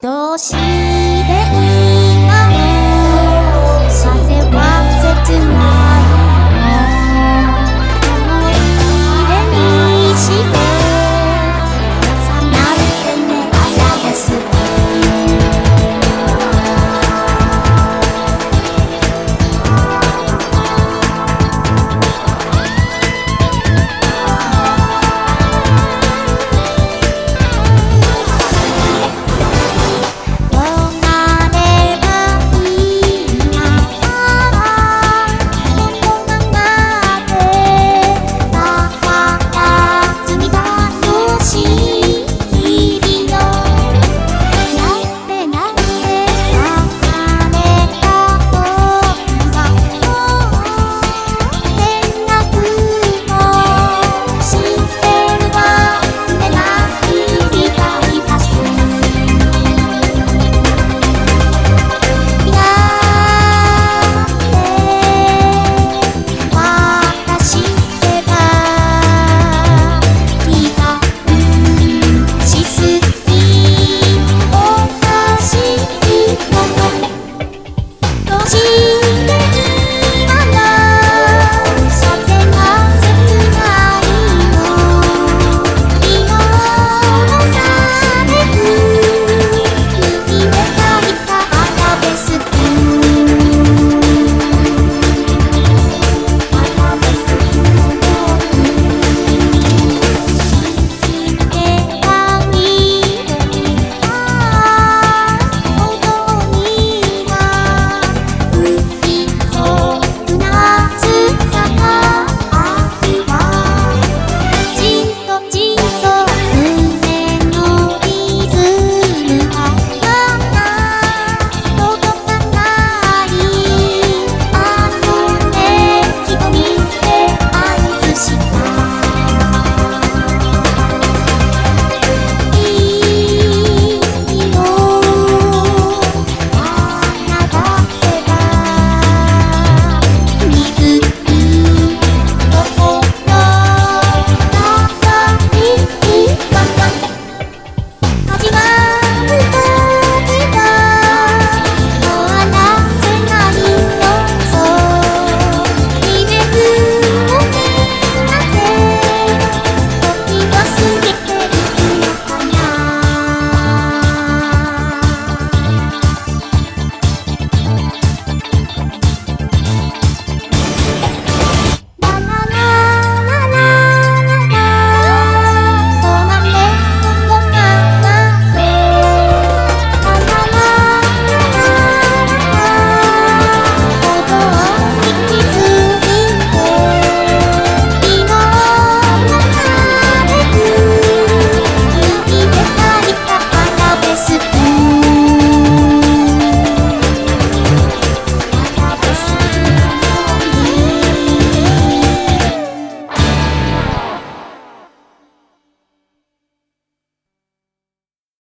どうし